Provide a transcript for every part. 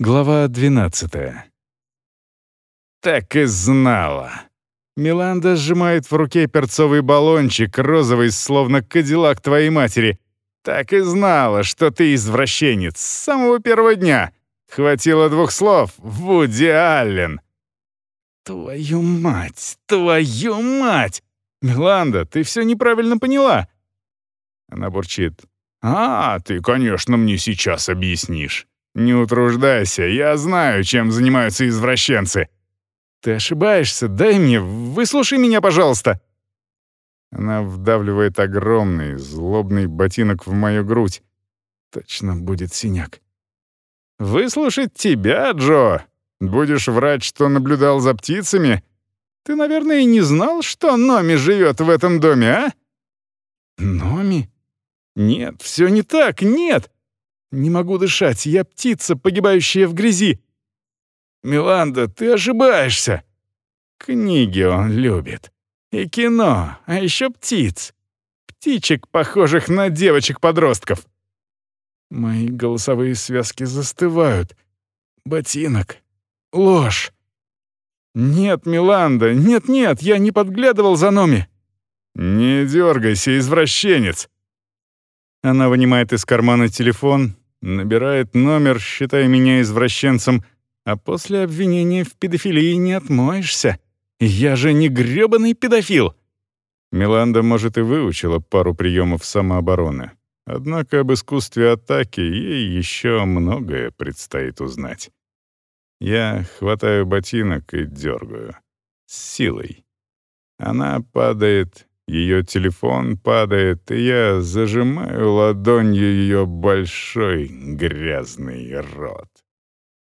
Глава 12. Так и знала. Миланда сжимает в руке перцовый баллончик, розовый, словно кадиллак твоей матери. Так и знала, что ты извращенец с самого первого дня. Хватило двух слов. Вуди Аллен. Твою мать, твою мать! Миланда, ты все неправильно поняла. Она бурчит. «А, ты, конечно, мне сейчас объяснишь. «Не утруждайся, я знаю, чем занимаются извращенцы». «Ты ошибаешься, дай мне, выслушай меня, пожалуйста». Она вдавливает огромный, злобный ботинок в мою грудь. Точно будет синяк. «Выслушать тебя, Джо? Будешь врать, что наблюдал за птицами? Ты, наверное, и не знал, что Номи живет в этом доме, а?» «Номи? Нет, все не так, нет!» Не могу дышать, я птица, погибающая в грязи. Миланда, ты ошибаешься. Книги он любит. И кино, а еще птиц. Птичек, похожих на девочек-подростков. Мои голосовые связки застывают. Ботинок. Ложь. «Нет, Миланда, нет-нет, я не подглядывал за Номи». «Не дергайся, извращенец!» Она вынимает из кармана телефон, набирает номер, считая меня извращенцем, а после обвинения в педофилии не отмоешься. Я же не грёбаный педофил. Миланда, может, и выучила пару приемов самообороны. Однако об искусстве атаки ей еще многое предстоит узнать. Я хватаю ботинок и дергаю. С силой. Она падает ее телефон падает, и я зажимаю ладонью ее большой грязный рот.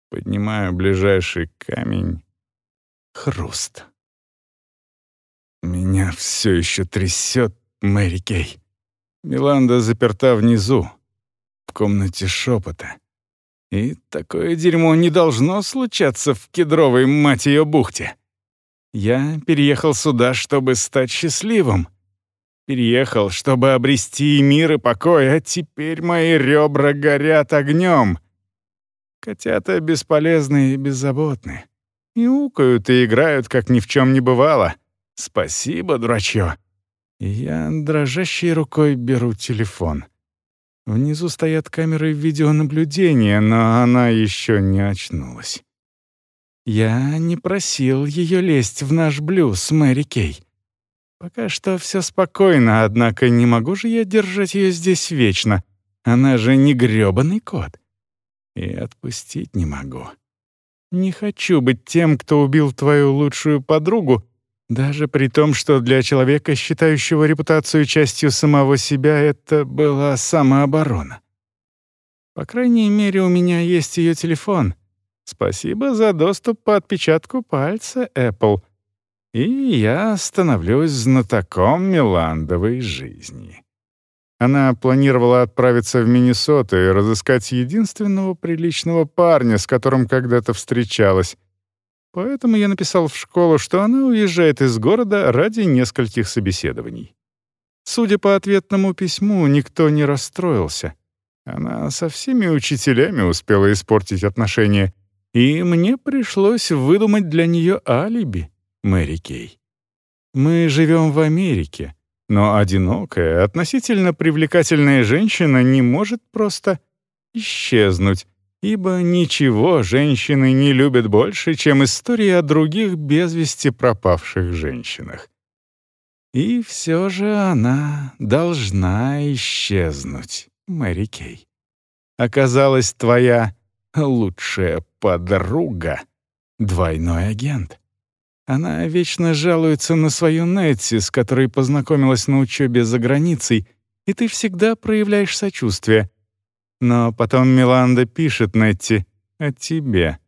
Поднимаю ближайший камень. Хруст. Меня все еще трясет Мэри Кей. Миланда заперта внизу, в комнате шепота. И такое дерьмо не должно случаться в кедровой, мать ее, бухте. Я переехал сюда, чтобы стать счастливым. Переехал, чтобы обрести мир и покой, а теперь мои ребра горят огнем. Котята бесполезны и беззаботны. Мяукают и играют, как ни в чем не бывало. Спасибо, дурачье. Я дрожащей рукой беру телефон. Внизу стоят камеры видеонаблюдения, но она еще не очнулась. Я не просил ее лезть в наш блюз, Мэри Кей. Пока что все спокойно, однако не могу же я держать ее здесь вечно. Она же не грёбаный кот. И отпустить не могу. Не хочу быть тем, кто убил твою лучшую подругу, даже при том, что для человека, считающего репутацию частью самого себя, это была самооборона. По крайней мере, у меня есть ее телефон — Спасибо за доступ по отпечатку пальца, Apple. И я становлюсь знатоком меландовой жизни. Она планировала отправиться в Миннесоту и разыскать единственного приличного парня, с которым когда-то встречалась. Поэтому я написал в школу, что она уезжает из города ради нескольких собеседований. Судя по ответному письму, никто не расстроился. Она со всеми учителями успела испортить отношения — и мне пришлось выдумать для нее алиби, Мэри Кей. Мы живем в Америке, но одинокая, относительно привлекательная женщина не может просто исчезнуть, ибо ничего женщины не любят больше, чем истории о других без вести пропавших женщинах. И все же она должна исчезнуть, Мэри Кей. Оказалась твоя лучшая подруга, двойной агент. Она вечно жалуется на свою Нетси, с которой познакомилась на учебе за границей, и ты всегда проявляешь сочувствие. Но потом Миланда пишет Нетти о тебе.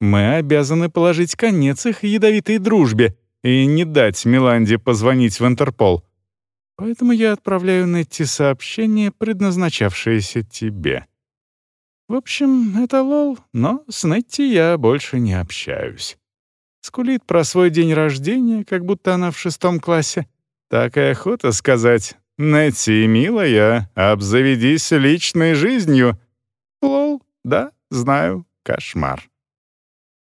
Мы обязаны положить конец их ядовитой дружбе и не дать Миланде позвонить в Интерпол. Поэтому я отправляю Нетти сообщение, предназначавшееся тебе. В общем, это лол, но с Нетти я больше не общаюсь. Скулит про свой день рождения, как будто она в шестом классе. Так и охота сказать «Нетти, милая, обзаведись личной жизнью». Лол, да, знаю, кошмар.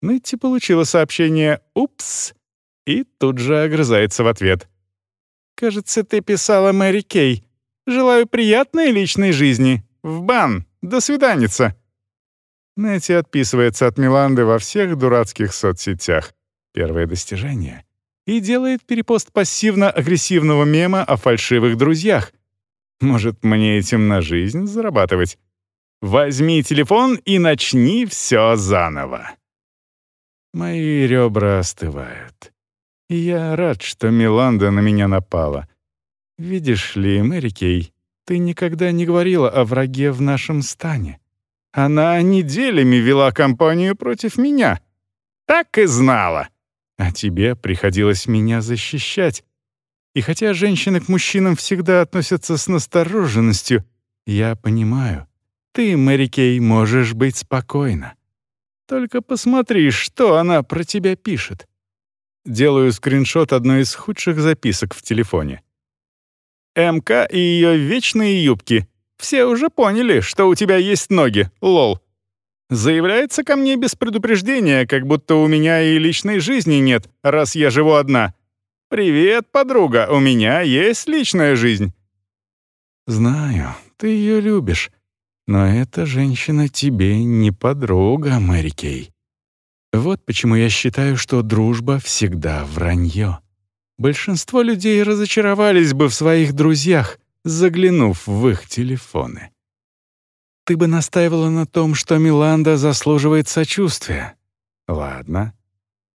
Нетти получила сообщение «Упс» и тут же огрызается в ответ. «Кажется, ты писала Мэри Кей. Желаю приятной личной жизни. В бан. До свиданица». Нетти отписывается от Миланды во всех дурацких соцсетях. Первое достижение. И делает перепост пассивно-агрессивного мема о фальшивых друзьях. Может, мне этим на жизнь зарабатывать? Возьми телефон и начни все заново. Мои ребра остывают. Я рад, что Миланда на меня напала. Видишь ли, Мэри Кей, ты никогда не говорила о враге в нашем стане. Она неделями вела кампанию против меня. Так и знала. А тебе приходилось меня защищать. И хотя женщины к мужчинам всегда относятся с настороженностью, я понимаю, ты, Мэри Кей, можешь быть спокойна. Только посмотри, что она про тебя пишет. Делаю скриншот одной из худших записок в телефоне. МК и ее вечные юбки. Все уже поняли, что у тебя есть ноги, лол. Заявляется ко мне без предупреждения, как будто у меня и личной жизни нет, раз я живу одна. «Привет, подруга, у меня есть личная жизнь». «Знаю, ты ее любишь, но эта женщина тебе не подруга, Мэри Кей. Вот почему я считаю, что дружба всегда вранье. Большинство людей разочаровались бы в своих друзьях, заглянув в их телефоны. Ты бы настаивала на том, что Миланда заслуживает сочувствия. Ладно,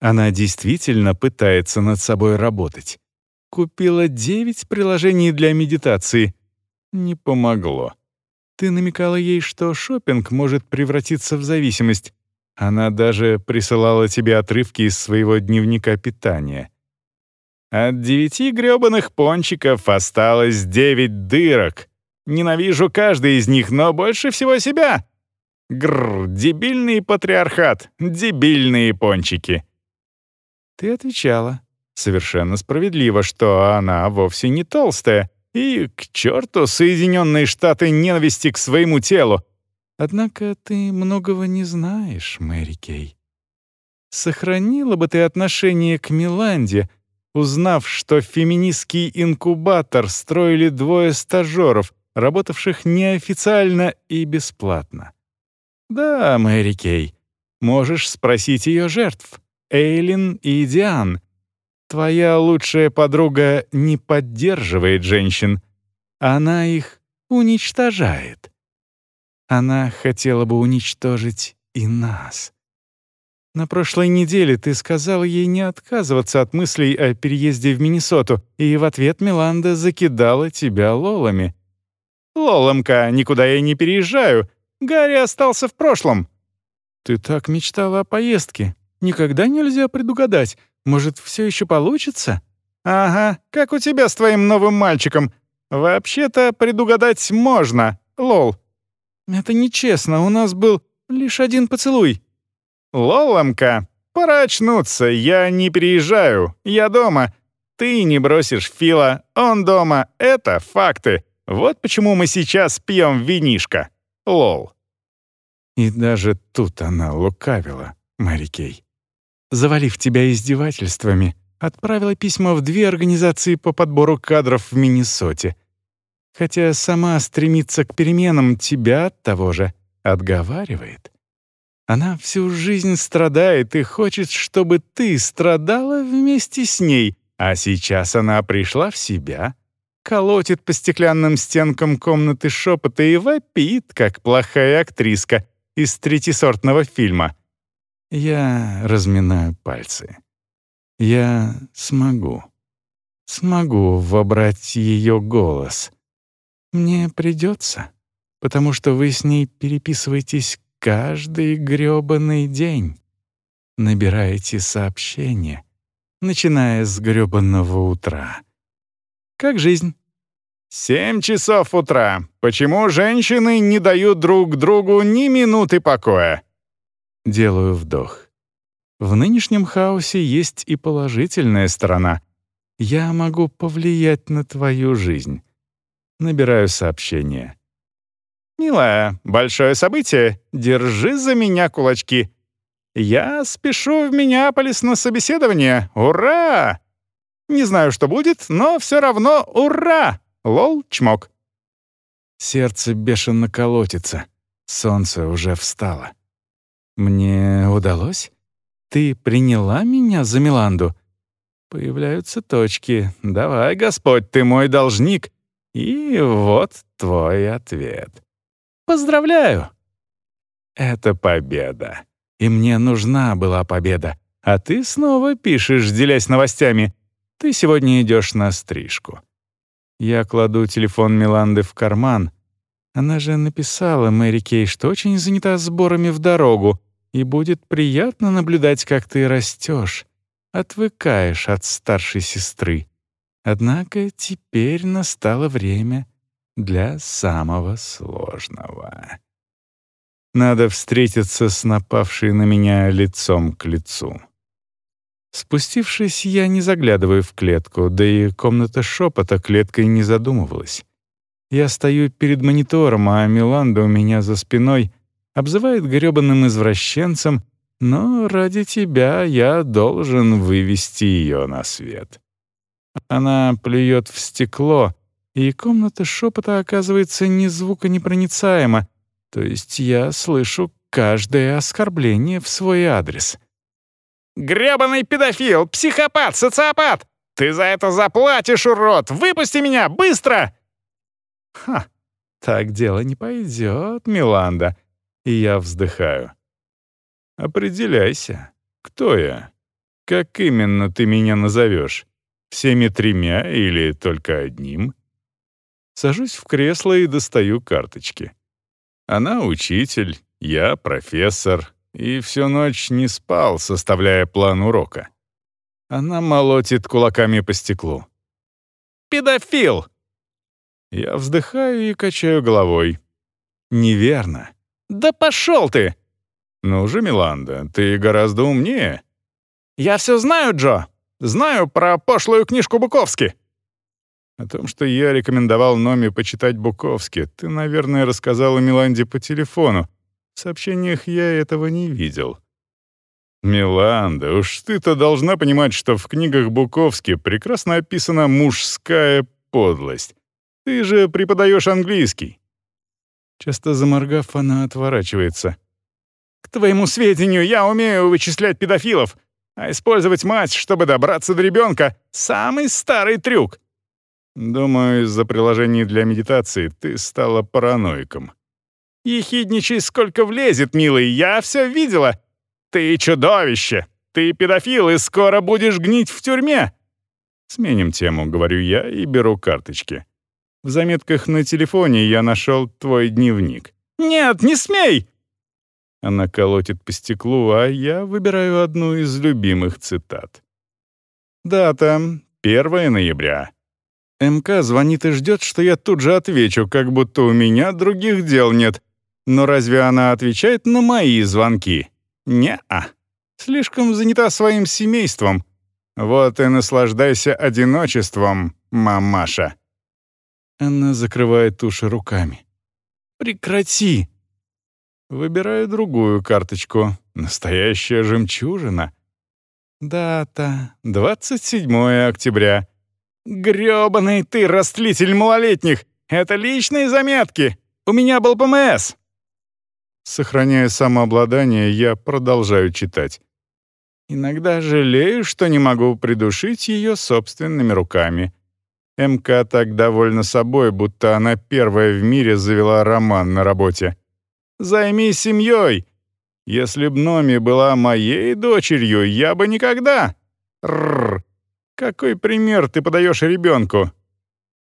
она действительно пытается над собой работать. Купила девять приложений для медитации. Не помогло. Ты намекала ей, что шопинг может превратиться в зависимость. Она даже присылала тебе отрывки из своего дневника питания. От девяти грёбаных пончиков осталось девять дырок. Ненавижу каждый из них, но больше всего себя. Гррр, дебильный патриархат, дебильные пончики. Ты отвечала, совершенно справедливо, что она вовсе не толстая, и к черту Соединенные Штаты ненависти к своему телу. Однако ты многого не знаешь, Мэри Кей. Сохранила бы ты отношение к Миланде, узнав, что феминистский инкубатор строили двое стажеров, работавших неофициально и бесплатно. Да, Мэри Кей, можешь спросить ее жертв. Эйлин и Диан. Твоя лучшая подруга не поддерживает женщин. Она их уничтожает. Она хотела бы уничтожить и нас. На прошлой неделе ты сказал ей не отказываться от мыслей о переезде в Миннесоту, и в ответ Миланда закидала тебя лолами. «Лоломка, никуда я не переезжаю. Гарри остался в прошлом». «Ты так мечтала о поездке. Никогда нельзя предугадать. Может, все еще получится? Ага, как у тебя с твоим новым мальчиком. Вообще-то предугадать можно, лол. Это нечестно, у нас был лишь один поцелуй. Лоломка, пора очнуться, я не переезжаю, я дома. Ты не бросишь Фила, он дома, это факты. Вот почему мы сейчас пьем винишко. Лол. И даже тут она лукавила, Мэри Кей завалив тебя издевательствами, отправила письма в две организации по подбору кадров в Миннесоте. Хотя сама стремится к переменам, тебя от того же отговаривает. Она всю жизнь страдает и хочет, чтобы ты страдала вместе с ней, а сейчас она пришла в себя, колотит по стеклянным стенкам комнаты шепота и вопит, как плохая актриска из третисортного фильма — я разминаю пальцы. Я смогу. Смогу вобрать ее голос. Мне придется, потому что вы с ней переписываетесь каждый грёбаный день. Набираете сообщения, начиная с грёбаного утра. Как жизнь? «Семь часов утра. Почему женщины не дают друг другу ни минуты покоя?» Делаю вдох. В нынешнем хаосе есть и положительная сторона. Я могу повлиять на твою жизнь. Набираю сообщение. «Милая, большое событие. Держи за меня кулачки. Я спешу в Миннеаполис на собеседование. Ура! Не знаю, что будет, но все равно ура! Лол, чмок». Сердце бешено колотится. Солнце уже встало. «Мне удалось? Ты приняла меня за Миланду?» Появляются точки. «Давай, Господь, ты мой должник!» И вот твой ответ. «Поздравляю!» Это победа. И мне нужна была победа. А ты снова пишешь, делясь новостями. Ты сегодня идешь на стрижку. Я кладу телефон Миланды в карман. Она же написала Мэри Кей, что очень занята сборами в дорогу, и будет приятно наблюдать, как ты растешь, отвыкаешь от старшей сестры. Однако теперь настало время для самого сложного. Надо встретиться с напавшей на меня лицом к лицу. Спустившись, я не заглядываю в клетку, да и комната шепота клеткой не задумывалась. Я стою перед монитором, а Миланда у меня за спиной обзывает грёбаным извращенцем, но ради тебя я должен вывести ее на свет. Она плюет в стекло, и комната шепота оказывается не звуконепроницаема, то есть я слышу каждое оскорбление в свой адрес — Гребаный педофил, психопат, социопат! Ты за это заплатишь, урод! Выпусти меня, быстро!» «Ха, так дело не пойдет, Миланда!» И я вздыхаю. «Определяйся, кто я? Как именно ты меня назовешь? Всеми тремя или только одним?» Сажусь в кресло и достаю карточки. Она учитель, я профессор, и всю ночь не спал, составляя план урока. Она молотит кулаками по стеклу. «Педофил!» Я вздыхаю и качаю головой. «Неверно». «Да пошел ты!» «Ну же, Миланда, ты гораздо умнее». «Я все знаю, Джо. Знаю про пошлую книжку Буковски». О том, что я рекомендовал Номи почитать Буковски, ты, наверное, рассказала Миланде по телефону, в сообщениях я этого не видел. «Миланда, уж ты-то должна понимать, что в книгах Буковски прекрасно описана мужская подлость. Ты же преподаешь английский». Часто заморгав, она отворачивается. «К твоему сведению, я умею вычислять педофилов, а использовать мать, чтобы добраться до ребенка — самый старый трюк». «Думаю, из-за приложений для медитации ты стала параноиком», Ехидничай, сколько влезет, милый, я все видела. Ты чудовище, ты педофил и скоро будешь гнить в тюрьме. Сменим тему, говорю я и беру карточки. В заметках на телефоне я нашел твой дневник. Нет, не смей! Она колотит по стеклу, а я выбираю одну из любимых цитат. Дата — 1 ноября. МК звонит и ждет, что я тут же отвечу, как будто у меня других дел нет. Но разве она отвечает на мои звонки? Не-а. Слишком занята своим семейством. Вот и наслаждайся одиночеством, мамаша. Она закрывает уши руками. Прекрати. Выбираю другую карточку. Настоящая жемчужина. Дата — 27 октября. Грёбаный ты, растлитель малолетних! Это личные заметки! У меня был ПМС! Сохраняя самообладание, я продолжаю читать. Иногда жалею, что не могу придушить ее собственными руками. МК так довольна собой, будто она первая в мире завела роман на работе. «Займись семьей!» Если б Номи была моей дочерью, я бы никогда... Рррр. Какой пример ты подаешь ребенку?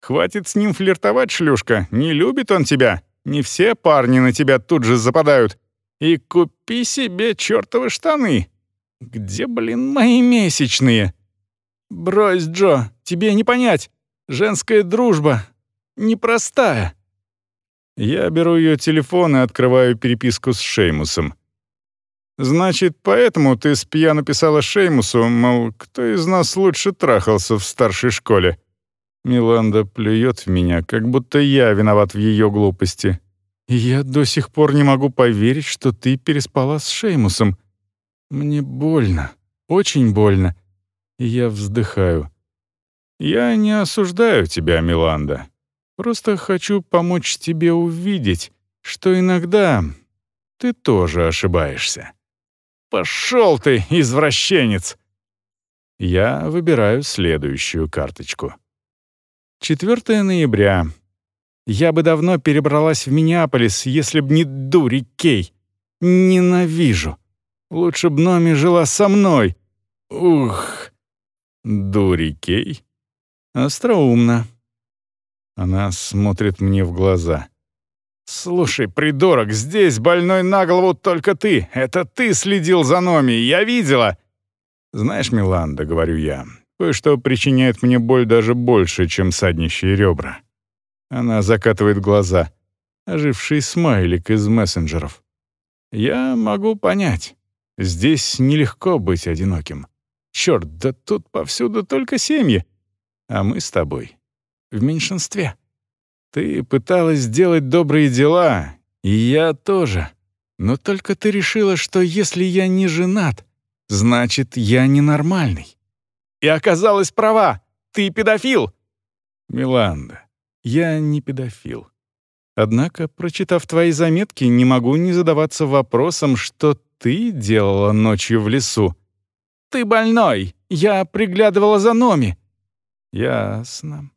Хватит с ним флиртовать, шлюшка, не любит он тебя. Не все парни на тебя тут же западают. И купи себе чертовы штаны. Где, блин, мои месячные? Брось, Джо, тебе не понять. Женская дружба непростая. Я беру ее телефон и открываю переписку с Шеймусом. «Значит, поэтому ты с пьяно писала Шеймусу, мол, кто из нас лучше трахался в старшей школе?» Миланда плюет в меня, как будто я виноват в ее глупости. Я до сих пор не могу поверить, что ты переспала с Шеймусом. Мне больно, очень больно. Я вздыхаю. Я не осуждаю тебя, Миланда. Просто хочу помочь тебе увидеть, что иногда ты тоже ошибаешься. Пошел ты, извращенец! Я выбираю следующую карточку. 4 ноября. Я бы давно перебралась в Миннеаполис, если б не дури Кей. Ненавижу. Лучше б Номи жила со мной. Ух. Дури Кей. Остроумно. Она смотрит мне в глаза. «Слушай, придурок, здесь больной на голову только ты. Это ты следил за Номи, я видела. «Знаешь, Миланда, — говорю я, — кое-что причиняет мне боль даже больше, чем саднищие ребра». Она закатывает глаза. Оживший смайлик из мессенджеров. «Я могу понять. Здесь нелегко быть одиноким. Черт, да тут повсюду только семьи. А мы с тобой в меньшинстве. Ты пыталась сделать добрые дела, и я тоже. Но только ты решила, что если я не женат, Значит, я ненормальный. И оказалась права. Ты педофил. Миланда, я не педофил. Однако, прочитав твои заметки, не могу не задаваться вопросом, что ты делала ночью в лесу. Ты больной. Я приглядывала за Номи. Ясно.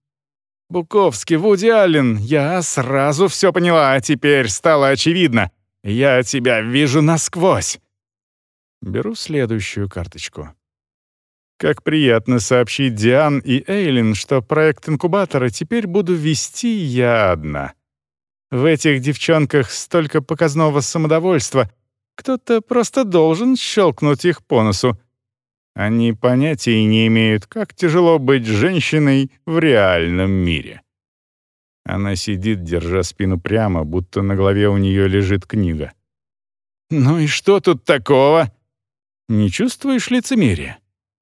Буковский, Вуди Аллен, я сразу все поняла, а теперь стало очевидно. Я тебя вижу насквозь. Беру следующую карточку. Как приятно сообщить Диан и Эйлин, что проект инкубатора теперь буду вести я одна. В этих девчонках столько показного самодовольства. Кто-то просто должен щелкнуть их по носу. Они понятия не имеют, как тяжело быть женщиной в реальном мире. Она сидит, держа спину прямо, будто на голове у нее лежит книга. «Ну и что тут такого?» Не чувствуешь лицемерия?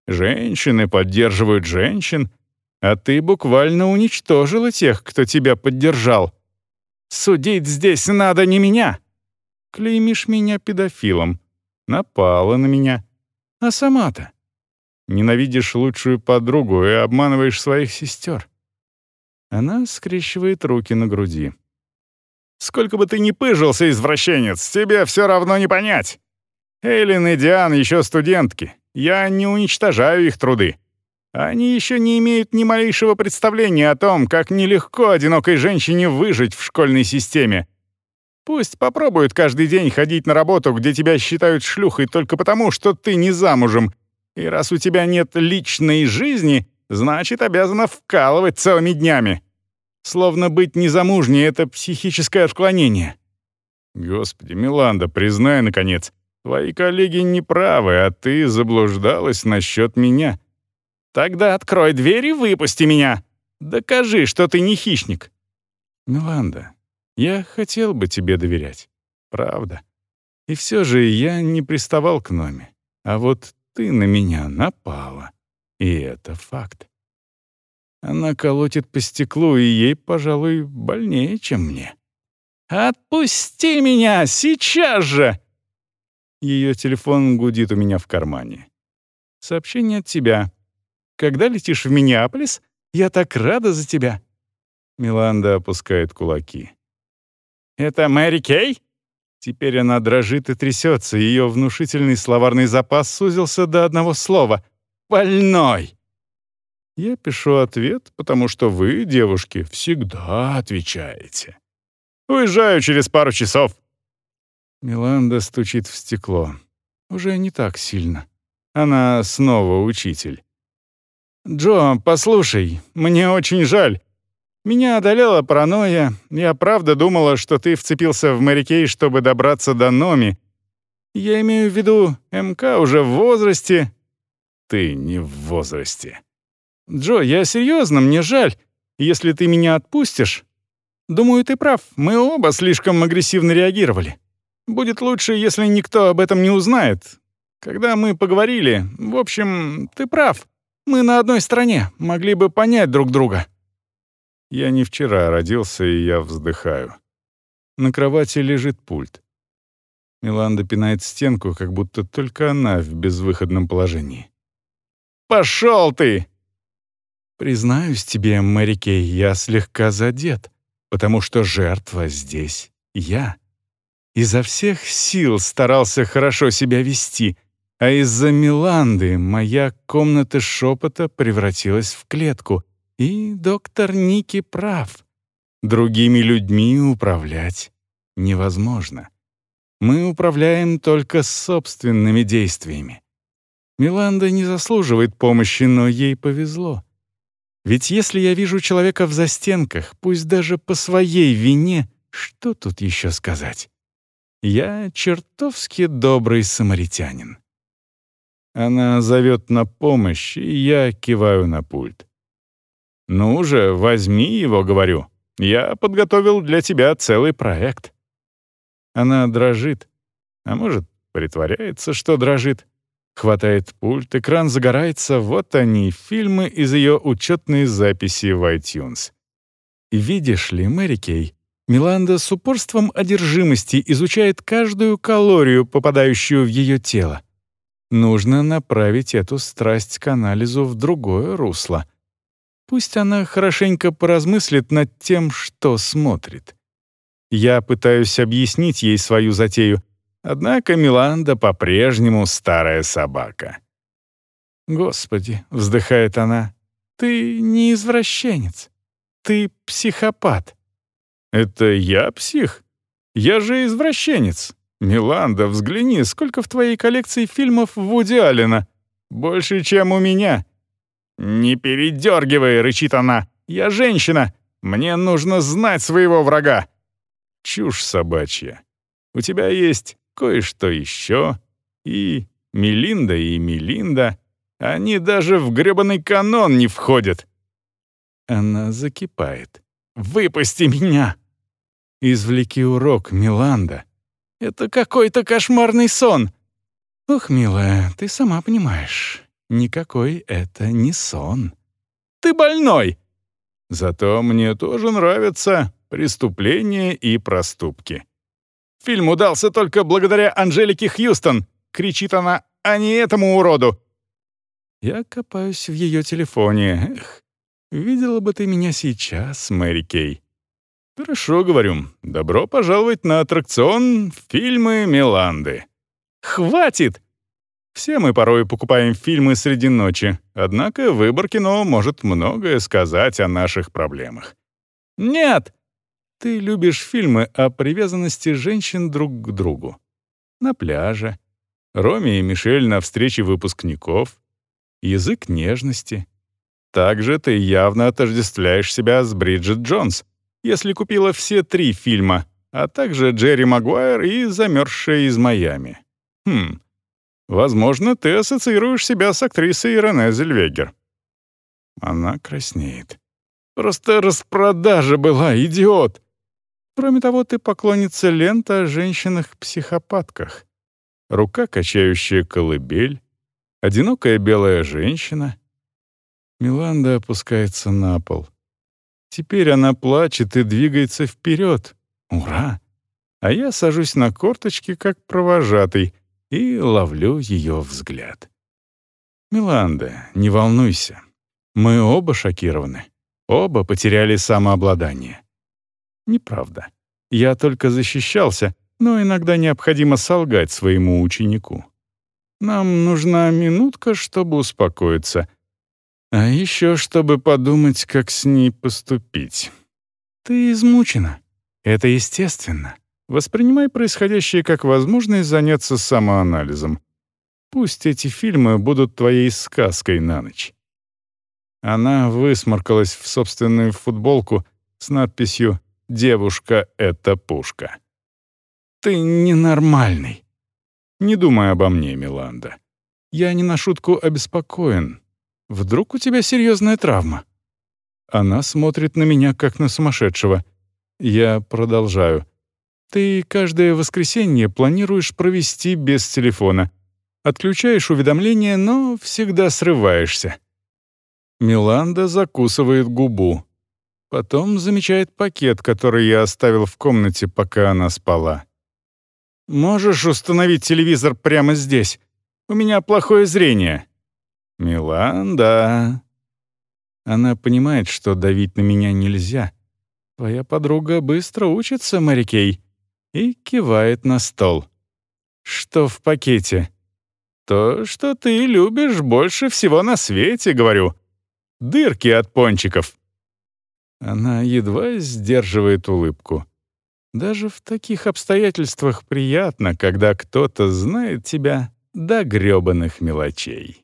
Женщины поддерживают женщин, а ты буквально уничтожила тех, кто тебя поддержал. Судить здесь надо не меня. Клеймишь меня педофилом. Напала на меня. А сама-то? Ненавидишь лучшую подругу и обманываешь своих сестер. Она скрещивает руки на груди. «Сколько бы ты ни пыжился, извращенец, тебе все равно не понять. Эйлин и Диан еще студентки. Я не уничтожаю их труды. Они еще не имеют ни малейшего представления о том, как нелегко одинокой женщине выжить в школьной системе. Пусть попробуют каждый день ходить на работу, где тебя считают шлюхой только потому, что ты не замужем. И раз у тебя нет личной жизни, значит, обязана вкалывать целыми днями. Словно быть незамужней — это психическое отклонение. Господи, Миланда, признай, наконец, Твои коллеги не правы, а ты заблуждалась насчет меня. Тогда открой дверь и выпусти меня. Докажи, что ты не хищник. Миланда, я хотел бы тебе доверять. Правда. И все же я не приставал к Номе. А вот ты на меня напала. И это факт. Она колотит по стеклу, и ей, пожалуй, больнее, чем мне. «Отпусти меня сейчас же!» Ее телефон гудит у меня в кармане. Сообщение от тебя. Когда летишь в Миннеаполис? Я так рада за тебя. Миланда опускает кулаки. Это Мэри Кей? Теперь она дрожит и трясется, ее внушительный словарный запас сузился до одного слова — «больной». Я пишу ответ, потому что вы, девушки, всегда отвечаете. Уезжаю через пару часов. Миланда стучит в стекло. Уже не так сильно. Она снова учитель. «Джо, послушай, мне очень жаль. Меня одолела паранойя. Я правда думала, что ты вцепился в Мэрикей, чтобы добраться до Номи. Я имею в виду, МК уже в возрасте». «Ты не в возрасте». «Джо, я серьезно, мне жаль. Если ты меня отпустишь...» «Думаю, ты прав. Мы оба слишком агрессивно реагировали. Будет лучше, если никто об этом не узнает. Когда мы поговорили, в общем, ты прав. Мы на одной стороне, могли бы понять друг друга». Я не вчера родился, и я вздыхаю. На кровати лежит пульт. Миланда пинает стенку, как будто только она в безвыходном положении. «Пошел ты!» Признаюсь тебе, Мэри Кей, я слегка задет, потому что жертва здесь я. Изо всех сил старался хорошо себя вести, а из-за Миланды моя комната шепота превратилась в клетку, и доктор Ники прав. Другими людьми управлять невозможно. Мы управляем только собственными действиями. Миланда не заслуживает помощи, но ей повезло. Ведь если я вижу человека в застенках, пусть даже по своей вине, что тут еще сказать? Я чертовски добрый самаритянин. Она зовет на помощь, и я киваю на пульт. «Ну же, возьми его», — говорю. «Я подготовил для тебя целый проект». Она дрожит. А может, притворяется, что дрожит. Хватает пульт, экран загорается, вот они, фильмы из ее учетной записи в iTunes. Видишь ли, Мэри Кей, Миланда с упорством одержимости изучает каждую калорию, попадающую в ее тело. Нужно направить эту страсть к анализу в другое русло. Пусть она хорошенько поразмыслит над тем, что смотрит. Я пытаюсь объяснить ей свою затею, однако Миланда по-прежнему старая собака. «Господи», — вздыхает она, — «ты не извращенец. Ты психопат». «Это я псих? Я же извращенец. Миланда, взгляни, сколько в твоей коллекции фильмов Вуди Аллена. Больше, чем у меня». «Не передергивай», — рычит она. «Я женщина. Мне нужно знать своего врага. Чушь собачья. У тебя есть кое-что еще. И Мелинда, и Мелинда. Они даже в гребаный канон не входят. Она закипает. «Выпусти меня!» «Извлеки урок, Миланда. Это какой-то кошмарный сон!» «Ох, милая, ты сама понимаешь, никакой это не сон. Ты больной!» «Зато мне тоже нравится преступления и проступки. «Фильм удался только благодаря Анжелике Хьюстон!» — кричит она, «а не этому уроду!» Я копаюсь в ее телефоне. Эх, видела бы ты меня сейчас, Мэри Кей. «Хорошо, — говорю, — добро пожаловать на аттракцион фильмы Миланды». «Хватит!» Все мы порой покупаем фильмы среди ночи, однако выбор кино может многое сказать о наших проблемах. «Нет!» Ты любишь фильмы о привязанности женщин друг к другу. На пляже. Роми и Мишель на встрече выпускников. Язык нежности. Также ты явно отождествляешь себя с Бриджит Джонс, если купила все три фильма, а также Джерри Магуайр и «Замерзшая из Майами». Хм, возможно, ты ассоциируешь себя с актрисой Рене Зельвегер. Она краснеет. Просто распродажа была, идиот. Кроме того, ты поклонница лент о женщинах-психопатках. Рука, качающая колыбель, одинокая белая женщина. Миланда опускается на пол. Теперь она плачет и двигается вперед. Ура! А я сажусь на корточки, как провожатый, и ловлю ее взгляд. «Миланда, не волнуйся. Мы оба шокированы. Оба потеряли самообладание. Неправда. Я только защищался, но иногда необходимо солгать своему ученику. Нам нужна минутка, чтобы успокоиться. А еще, чтобы подумать, как с ней поступить. Ты измучена. Это естественно. Воспринимай происходящее как возможность заняться самоанализом. Пусть эти фильмы будут твоей сказкой на ночь. Она высморкалась в собственную футболку с надписью Девушка — это пушка. Ты ненормальный. Не думай обо мне, Миланда. Я не на шутку обеспокоен. Вдруг у тебя серьезная травма? Она смотрит на меня, как на сумасшедшего. Я продолжаю. Ты каждое воскресенье планируешь провести без телефона. Отключаешь уведомления, но всегда срываешься. Миланда закусывает губу. Потом замечает пакет, который я оставил в комнате, пока она спала. «Можешь установить телевизор прямо здесь? У меня плохое зрение». «Милан, да». Она понимает, что давить на меня нельзя. «Твоя подруга быстро учится, Мэри Кей», и кивает на стол. «Что в пакете?» «То, что ты любишь больше всего на свете», — говорю. «Дырки от пончиков». Она едва сдерживает улыбку. Даже в таких обстоятельствах приятно, когда кто-то знает тебя до грёбаных мелочей.